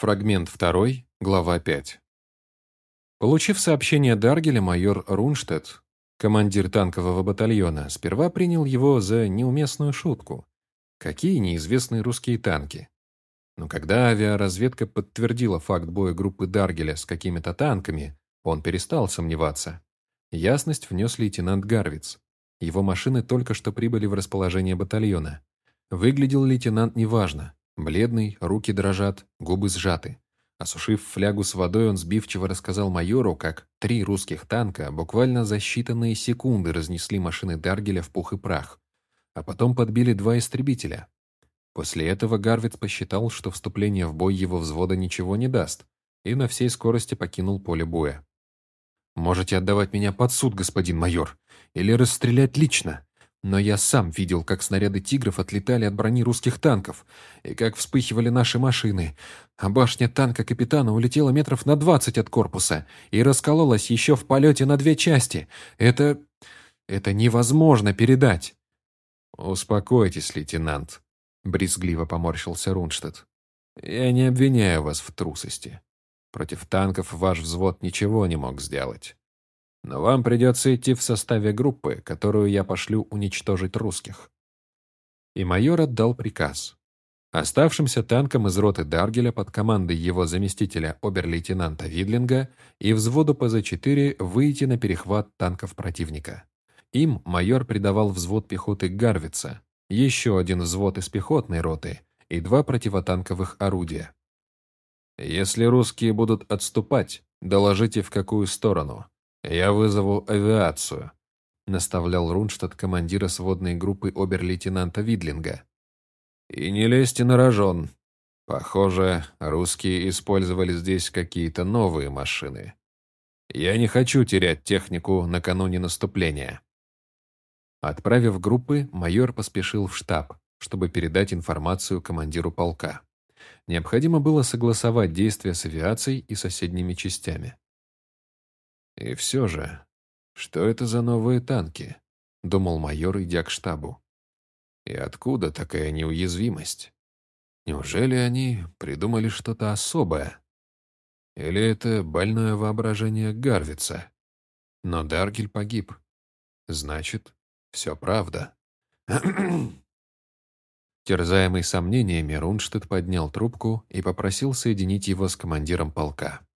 Фрагмент 2, глава 5. Получив сообщение Даргеля, майор Рунштедт, командир танкового батальона, сперва принял его за неуместную шутку. Какие неизвестные русские танки? Но когда авиаразведка подтвердила факт боя группы Даргеля с какими-то танками, он перестал сомневаться. Ясность внес лейтенант Гарвиц. Его машины только что прибыли в расположение батальона. Выглядел лейтенант неважно. Бледный, руки дрожат, губы сжаты. Осушив флягу с водой, он сбивчиво рассказал майору, как три русских танка буквально за считанные секунды разнесли машины Даргеля в пух и прах, а потом подбили два истребителя. После этого Гарвиц посчитал, что вступление в бой его взвода ничего не даст, и на всей скорости покинул поле боя. «Можете отдавать меня под суд, господин майор, или расстрелять лично. Но я сам видел, как снаряды «Тигров» отлетали от брони русских танков, и как вспыхивали наши машины. А башня танка капитана улетела метров на двадцать от корпуса и раскололась еще в полете на две части. Это... это невозможно передать. «Успокойтесь, лейтенант», — брезгливо поморщился Рунштадт. «Я не обвиняю вас в трусости. Против танков ваш взвод ничего не мог сделать. Но вам придется идти в составе группы, которую я пошлю уничтожить русских». И майор отдал приказ. Оставшимся танкам из роты Даргеля под командой его заместителя обер-лейтенанта Видлинга и взводу ПЗ-4 выйти на перехват танков противника. Им майор придавал взвод пехоты Гарвица, еще один взвод из пехотной роты и два противотанковых орудия. «Если русские будут отступать, доложите в какую сторону. «Я вызову авиацию», — наставлял Рунштадт командира сводной группы обер-лейтенанта Видлинга. «И не лезьте на рожон. Похоже, русские использовали здесь какие-то новые машины. Я не хочу терять технику накануне наступления». Отправив группы, майор поспешил в штаб, чтобы передать информацию командиру полка. Необходимо было согласовать действия с авиацией и соседними частями. И все же, что это за новые танки? Думал майор, идя к штабу. И откуда такая неуязвимость? Неужели они придумали что-то особое? Или это больное воображение Гарвица? Но Даргель погиб. Значит, все правда. Терзаемый сомнениями, Рунштедт поднял трубку и попросил соединить его с командиром полка.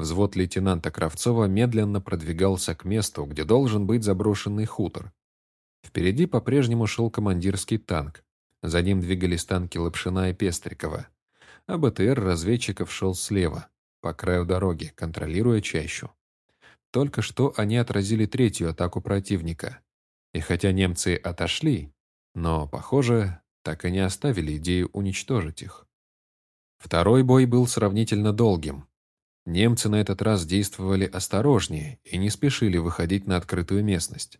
Взвод лейтенанта Кравцова медленно продвигался к месту, где должен быть заброшенный хутор. Впереди по-прежнему шел командирский танк. За ним двигались танки Лапшина и Пестрикова. А БТР разведчиков шел слева, по краю дороги, контролируя чащу. Только что они отразили третью атаку противника. И хотя немцы отошли, но, похоже, так и не оставили идею уничтожить их. Второй бой был сравнительно долгим. Немцы на этот раз действовали осторожнее и не спешили выходить на открытую местность.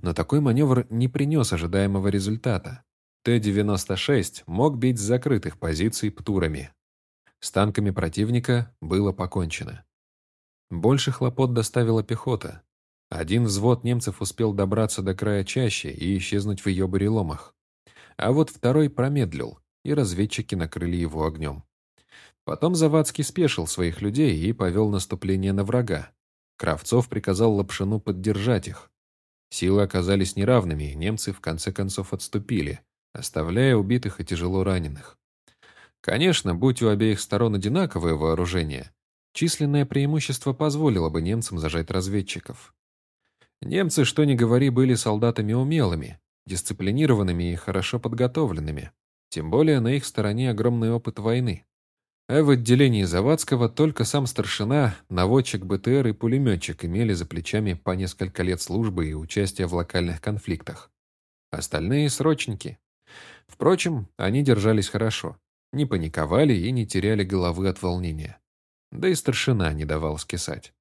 Но такой маневр не принес ожидаемого результата. Т-96 мог бить с закрытых позиций птурами. С танками противника было покончено. Больше хлопот доставила пехота. Один взвод немцев успел добраться до края чащи и исчезнуть в ее буреломах. А вот второй промедлил, и разведчики накрыли его огнем. Потом Завадский спешил своих людей и повел наступление на врага. Кравцов приказал Лапшину поддержать их. Силы оказались неравными, и немцы в конце концов отступили, оставляя убитых и тяжело раненых. Конечно, будь у обеих сторон одинаковое вооружение, численное преимущество позволило бы немцам зажать разведчиков. Немцы, что ни говори, были солдатами умелыми, дисциплинированными и хорошо подготовленными. Тем более на их стороне огромный опыт войны. А в отделении Завадского только сам старшина, наводчик БТР и пулеметчик имели за плечами по несколько лет службы и участия в локальных конфликтах. Остальные — срочники. Впрочем, они держались хорошо, не паниковали и не теряли головы от волнения. Да и старшина не давал скисать.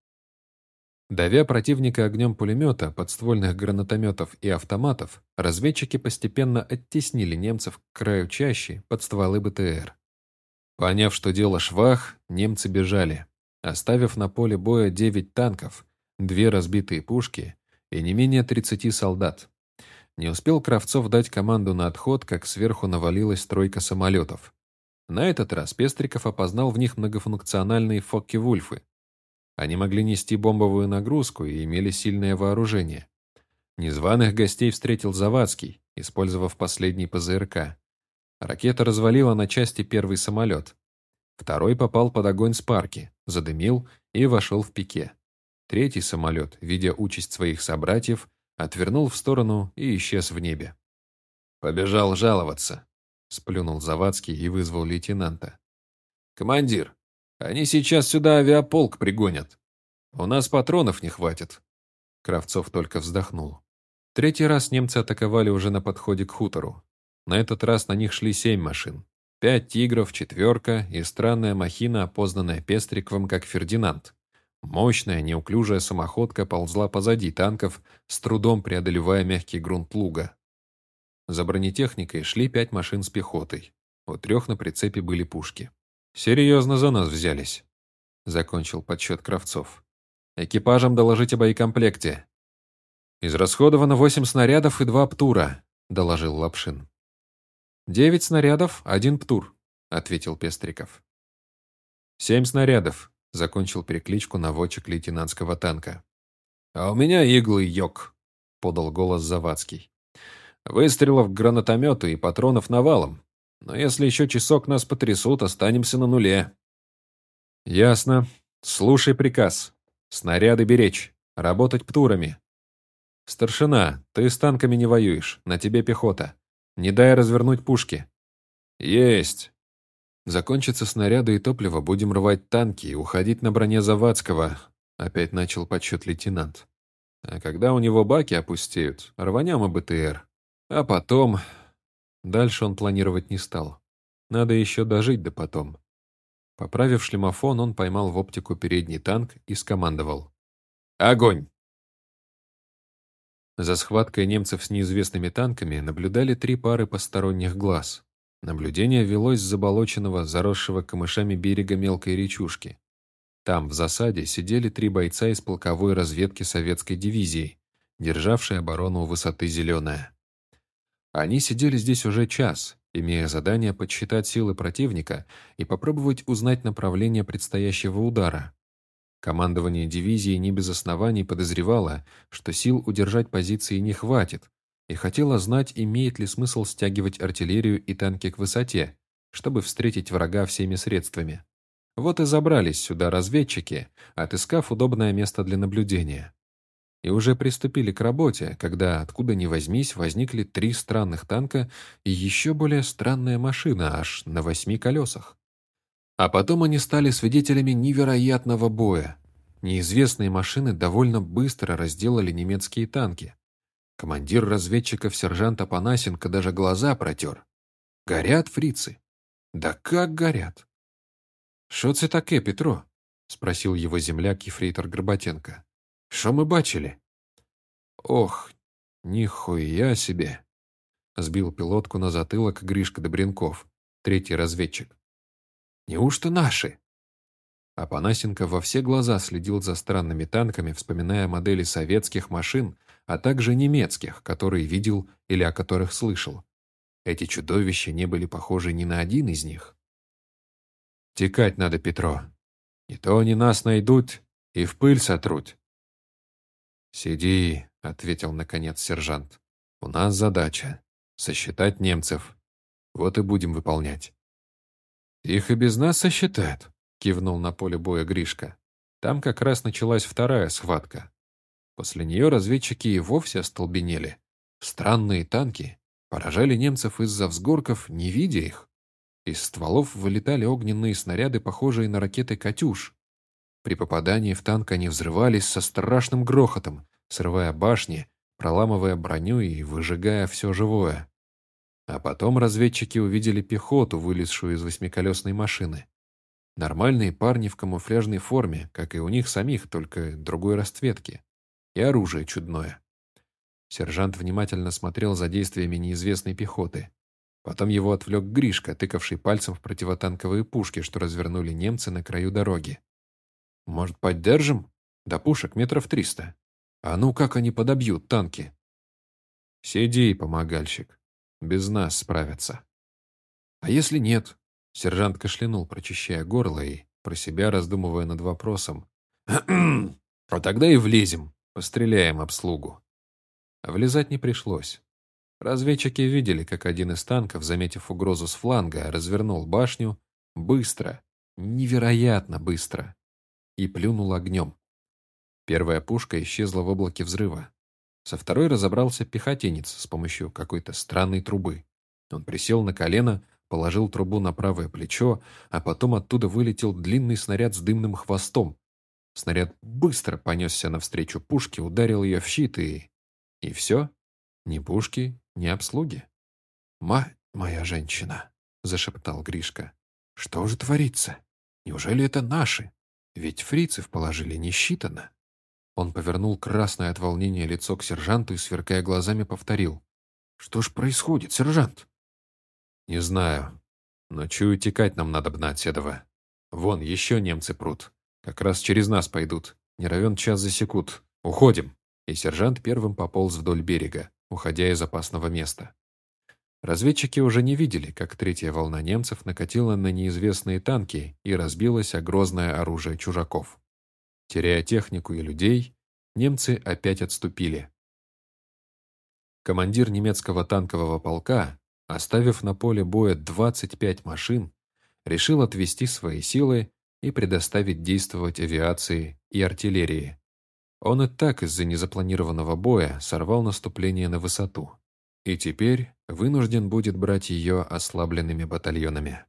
Давя противника огнем пулемета, подствольных гранатометов и автоматов, разведчики постепенно оттеснили немцев к краю чащи под стволы БТР. Поняв, что дело швах, немцы бежали, оставив на поле боя 9 танков, две разбитые пушки и не менее 30 солдат. Не успел Кравцов дать команду на отход, как сверху навалилась тройка самолетов. На этот раз Пестриков опознал в них многофункциональные Фокки-Вульфы. Они могли нести бомбовую нагрузку и имели сильное вооружение. Незваных гостей встретил Завадский, использовав последний ПЗРК. Ракета развалила на части первый самолет. Второй попал под огонь с парки, задымил и вошел в пике. Третий самолет, видя участь своих собратьев, отвернул в сторону и исчез в небе. «Побежал жаловаться», — сплюнул Завадский и вызвал лейтенанта. «Командир, они сейчас сюда авиаполк пригонят. У нас патронов не хватит». Кравцов только вздохнул. Третий раз немцы атаковали уже на подходе к хутору. На этот раз на них шли семь машин. Пять «Тигров», четверка и странная махина, опознанная Пестриковым как «Фердинанд». Мощная, неуклюжая самоходка ползла позади танков, с трудом преодолевая мягкий грунт луга. За бронетехникой шли пять машин с пехотой. У трех на прицепе были пушки. «Серьезно за нас взялись», — закончил подсчет Кравцов. «Экипажам доложить о боекомплекте». «Израсходовано восемь снарядов и два птура», — доложил Лапшин. «Девять снарядов, один птур», — ответил Пестриков. «Семь снарядов», — закончил перекличку наводчик лейтенантского танка. «А у меня иглы йог», — подал голос Завадский. «Выстрелов к гранатомету и патронов навалом. Но если еще часок нас потрясут, останемся на нуле». «Ясно. Слушай приказ. Снаряды беречь. Работать птурами. Старшина, ты с танками не воюешь. На тебе пехота. Не дай развернуть пушки». «Есть!» «Закончатся снаряды и топливо, будем рвать танки и уходить на броне Завадского», — опять начал подсчет лейтенант. «А когда у него баки опустеют, рванем и БТР. А потом...» Дальше он планировать не стал. Надо еще дожить до потом. Поправив шлемофон, он поймал в оптику передний танк и скомандовал. «Огонь!» За схваткой немцев с неизвестными танками наблюдали три пары посторонних глаз. Наблюдение велось с заболоченного, заросшего камышами берега мелкой речушки. Там, в засаде, сидели три бойца из полковой разведки советской дивизии, державшей оборону у высоты Зеленая. Они сидели здесь уже час, имея задание подсчитать силы противника и попробовать узнать направление предстоящего удара. Командование дивизии не без оснований подозревало, что сил удержать позиции не хватит, и хотело знать, имеет ли смысл стягивать артиллерию и танки к высоте, чтобы встретить врага всеми средствами. Вот и забрались сюда разведчики, отыскав удобное место для наблюдения. И уже приступили к работе, когда, откуда ни возьмись, возникли три странных танка и еще более странная машина, аж на восьми колесах. А потом они стали свидетелями невероятного боя. Неизвестные машины довольно быстро разделали немецкие танки. Командир разведчиков сержант Апанасенко даже глаза протер. Горят фрицы. Да как горят? «Що це таке, Петро?» — спросил его земляк Ефрейтор Горбатенко. «Что мы бачили?» «Ох, нихуя себе!» — сбил пилотку на затылок Гришка Добренков, третий разведчик. Неужто наши?» Апанасенко во все глаза следил за странными танками, вспоминая модели советских машин, а также немецких, которые видел или о которых слышал. Эти чудовища не были похожи ни на один из них. «Текать надо, Петро. Не то они нас найдут и в пыль сотрут». «Сиди», — ответил наконец сержант. «У нас задача — сосчитать немцев. Вот и будем выполнять». «Их и без нас сосчитают», — кивнул на поле боя Гришка. Там как раз началась вторая схватка. После нее разведчики и вовсе остолбенели. Странные танки поражали немцев из-за взгорков, не видя их. Из стволов вылетали огненные снаряды, похожие на ракеты «Катюш». При попадании в танк они взрывались со страшным грохотом, срывая башни, проламывая броню и выжигая все живое. А потом разведчики увидели пехоту, вылезшую из восьмиколесной машины. Нормальные парни в камуфляжной форме, как и у них самих, только другой расцветки. И оружие чудное. Сержант внимательно смотрел за действиями неизвестной пехоты. Потом его отвлек Гришка, тыкавший пальцем в противотанковые пушки, что развернули немцы на краю дороги. «Может, поддержим? До пушек метров триста. А ну как они подобьют танки?» «Сиди, помогальщик», без нас справятся. А если нет? Сержант кашлянул, прочищая горло и про себя раздумывая над вопросом. «А тогда и влезем, постреляем обслугу». Влезать не пришлось. Разведчики видели, как один из танков, заметив угрозу с фланга, развернул башню быстро, невероятно быстро, и плюнул огнем. Первая пушка исчезла в облаке взрыва. Со второй разобрался пехотинец с помощью какой-то странной трубы. Он присел на колено, положил трубу на правое плечо, а потом оттуда вылетел длинный снаряд с дымным хвостом. Снаряд быстро понесся навстречу пушке, ударил ее в щит и... И все. Ни пушки, ни обслуги. «Мать моя женщина!» — зашептал Гришка. «Что же творится? Неужели это наши? Ведь фрицев положили не считано». Он повернул красное от волнения лицо к сержанту и, сверкая глазами, повторил. «Что ж происходит, сержант?» «Не знаю. Но чую, текать нам надо б Седова. Вон, еще немцы прут. Как раз через нас пойдут. Не равен час засекут. Уходим!» И сержант первым пополз вдоль берега, уходя из опасного места. Разведчики уже не видели, как третья волна немцев накатила на неизвестные танки и разбилось о грозное оружие чужаков. Теряя технику и людей, немцы опять отступили. Командир немецкого танкового полка, оставив на поле боя 25 машин, решил отвести свои силы и предоставить действовать авиации и артиллерии. Он и так из-за незапланированного боя сорвал наступление на высоту. И теперь вынужден будет брать ее ослабленными батальонами.